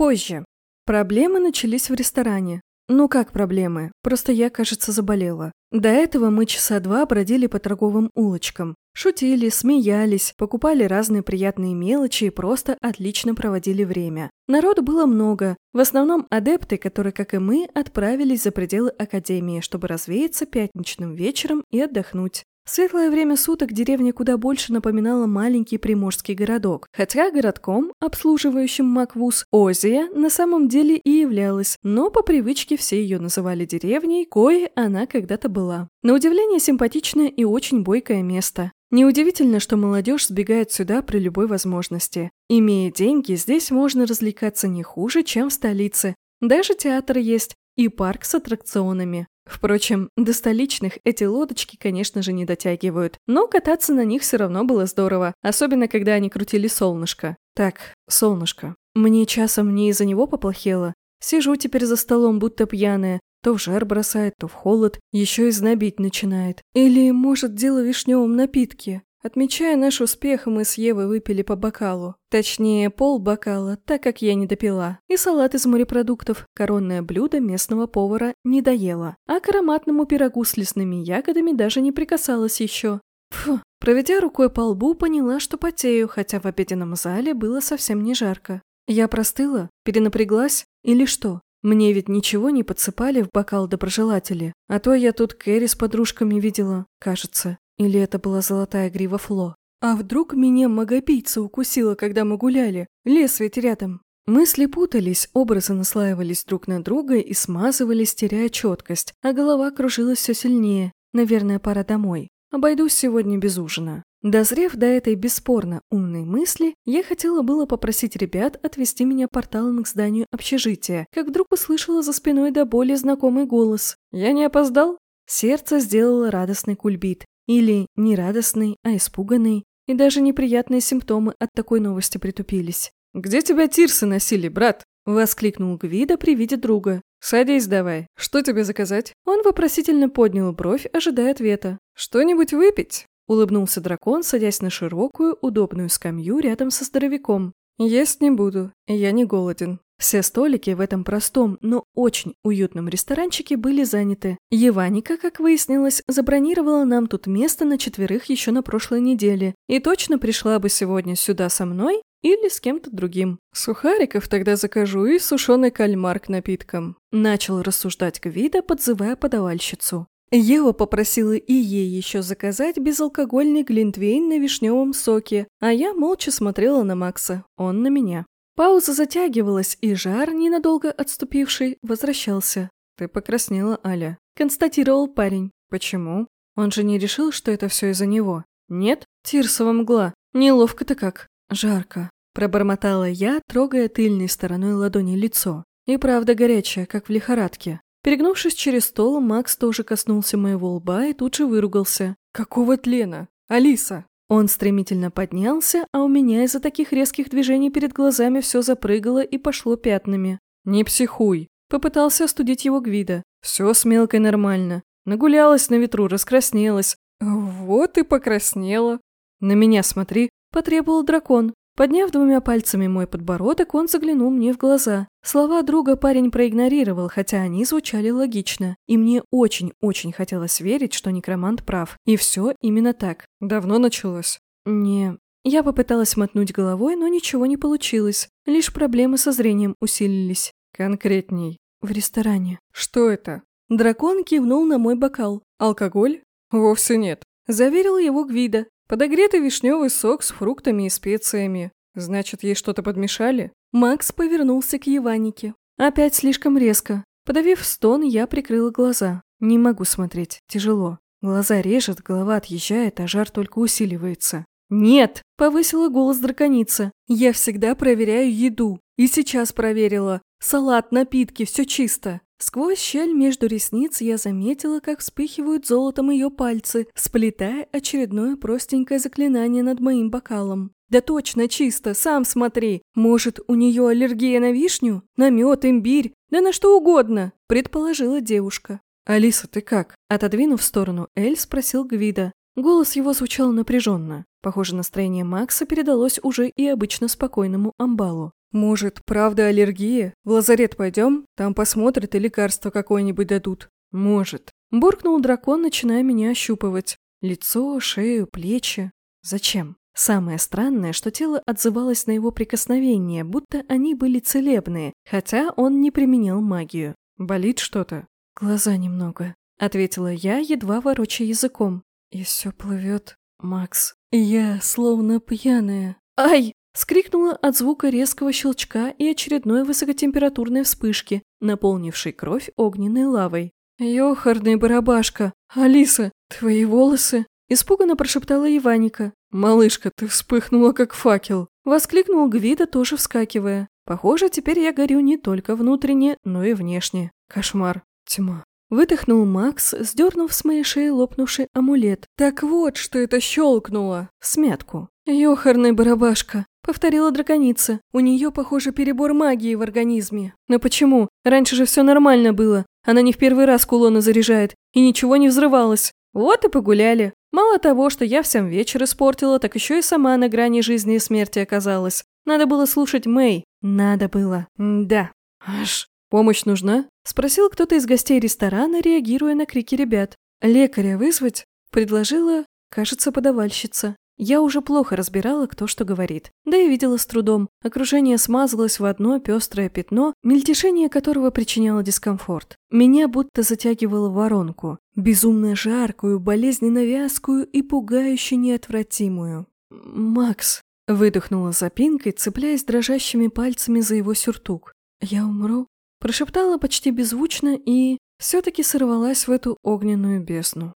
Позже. Проблемы начались в ресторане. Ну как проблемы? Просто я, кажется, заболела. До этого мы часа два бродили по торговым улочкам. Шутили, смеялись, покупали разные приятные мелочи и просто отлично проводили время. Народу было много, в основном адепты, которые, как и мы, отправились за пределы Академии, чтобы развеяться пятничным вечером и отдохнуть. В светлое время суток деревня куда больше напоминала маленький приморский городок, хотя городком, обслуживающим Маквуз, Озия на самом деле и являлась, но по привычке все ее называли деревней, кое она когда-то была. На удивление симпатичное и очень бойкое место. Неудивительно, что молодежь сбегает сюда при любой возможности. Имея деньги, здесь можно развлекаться не хуже, чем в столице. Даже театр есть и парк с аттракционами. Впрочем, до столичных эти лодочки, конечно же, не дотягивают, но кататься на них все равно было здорово, особенно когда они крутили солнышко. Так, солнышко. Мне часом не из-за него поплохело. Сижу теперь за столом, будто пьяная, то в жар бросает, то в холод, еще и знобить начинает. Или, может, дело в вишневом напитке. Отмечая наш успех, мы с Евой выпили по бокалу. Точнее, пол бокала, так как я не допила. И салат из морепродуктов, коронное блюдо местного повара, не доела. А к ароматному пирогу с лесными ягодами даже не прикасалась еще. Фу, проведя рукой по лбу, поняла, что потею, хотя в обеденном зале было совсем не жарко. Я простыла? Перенапряглась? Или что? Мне ведь ничего не подсыпали в бокал доброжелатели, а то я тут Кэрри с подружками видела, кажется. Или это была золотая грива Фло? А вдруг меня магопийца укусила, когда мы гуляли? Лес ведь рядом. Мысли путались, образы наслаивались друг на друга и смазывались, теряя четкость, а голова кружилась все сильнее. Наверное, пора домой. Обойдусь сегодня без ужина. Дозрев до этой бесспорно умной мысли, я хотела было попросить ребят отвести меня порталом к зданию общежития, как вдруг услышала за спиной до боли знакомый голос. «Я не опоздал?» Сердце сделало радостный кульбит. Или не радостный, а испуганный. И даже неприятные симптомы от такой новости притупились. «Где тебя тирсы носили, брат?» – воскликнул Гвида при виде друга. «Садись давай. Что тебе заказать?» Он вопросительно поднял бровь, ожидая ответа. «Что-нибудь выпить?» – улыбнулся дракон, садясь на широкую, удобную скамью рядом со здоровяком. «Есть не буду. Я не голоден». Все столики в этом простом, но очень уютном ресторанчике были заняты. Еваника, как выяснилось, забронировала нам тут место на четверых еще на прошлой неделе и точно пришла бы сегодня сюда со мной или с кем-то другим. Сухариков тогда закажу и сушеный кальмар к напиткам. Начал рассуждать Гвида, подзывая подавальщицу. Ева попросила и ей еще заказать безалкогольный глинтвейн на вишневом соке, а я молча смотрела на Макса, он на меня. Пауза затягивалась, и жар, ненадолго отступивший, возвращался. «Ты покраснела, Аля», — констатировал парень. «Почему? Он же не решил, что это все из-за него. Нет? Тирсова мгла. Неловко-то как. Жарко». Пробормотала я, трогая тыльной стороной ладони лицо. И правда горячая, как в лихорадке. Перегнувшись через стол, Макс тоже коснулся моего лба и тут же выругался. «Какого тлена? Алиса!» Он стремительно поднялся, а у меня из-за таких резких движений перед глазами все запрыгало и пошло пятнами. «Не психуй!» Попытался остудить его Гвида. «Все с мелкой нормально. Нагулялась на ветру, раскраснелась. Вот и покраснела. На меня смотри!» Потребовал дракон. Подняв двумя пальцами мой подбородок, он заглянул мне в глаза. Слова друга парень проигнорировал, хотя они звучали логично. И мне очень-очень хотелось верить, что некромант прав. И все именно так. Давно началось? Не... Я попыталась мотнуть головой, но ничего не получилось. Лишь проблемы со зрением усилились. Конкретней. В ресторане. Что это? Дракон кивнул на мой бокал. Алкоголь? Вовсе нет. Заверил его Гвида. Подогретый вишневый сок с фруктами и специями. Значит, ей что-то подмешали? Макс повернулся к Еванике. Опять слишком резко. Подавив стон, я прикрыла глаза. Не могу смотреть, тяжело. Глаза режет, голова отъезжает, а жар только усиливается. «Нет!» – повысила голос драконица. «Я всегда проверяю еду. И сейчас проверила. Салат, напитки, все чисто. Сквозь щель между ресниц я заметила, как вспыхивают золотом ее пальцы, сплетая очередное простенькое заклинание над моим бокалом. «Да точно, чисто, сам смотри. Может, у нее аллергия на вишню? На мед, имбирь? Да на что угодно», – предположила девушка. «Алиса, ты как?» Отодвинув в сторону Эль, спросил Гвида. Голос его звучал напряженно. Похоже, настроение Макса передалось уже и обычно спокойному амбалу. Может, правда аллергия? В лазарет пойдем? Там посмотрят и лекарство какое-нибудь дадут. Может. Буркнул дракон, начиная меня ощупывать. Лицо, шею, плечи. Зачем? Самое странное, что тело отзывалось на его прикосновения, будто они были целебные, хотя он не применял магию. Болит что-то? Глаза немного, ответила я, едва ворочая языком. И все плывет. Макс. Я словно пьяная. Ай! Скрикнула от звука резкого щелчка и очередной высокотемпературной вспышки, наполнившей кровь огненной лавой. «Ёхарный барабашка! Алиса, твои волосы!» Испуганно прошептала Иваника. «Малышка, ты вспыхнула, как факел!» Воскликнул Гвида, тоже вскакивая. «Похоже, теперь я горю не только внутренне, но и внешне. Кошмар. Тьма». Выдохнул Макс, сдернув с моей шеи лопнувший амулет. «Так вот, что это щелкнуло!» Смятку. «Ёхарный барабашка!» — повторила драконица. «У нее, похоже, перебор магии в организме. Но почему? Раньше же все нормально было. Она не в первый раз кулоны заряжает, и ничего не взрывалось. Вот и погуляли. Мало того, что я всем вечер испортила, так еще и сама на грани жизни и смерти оказалась. Надо было слушать Мэй. Надо было. Да. Аж. Помощь нужна? Спросил кто-то из гостей ресторана, реагируя на крики ребят. Лекаря вызвать? Предложила, кажется, подавальщица. Я уже плохо разбирала, кто что говорит. Да и видела с трудом. Окружение смазалось в одно пестрое пятно, мельтешение которого причиняло дискомфорт. Меня будто затягивало в воронку. Безумно жаркую, болезненно вязкую и пугающе неотвратимую. «Макс», — выдохнула запинкой, цепляясь дрожащими пальцами за его сюртук. «Я умру?» Прошептала почти беззвучно и... все-таки сорвалась в эту огненную бездну.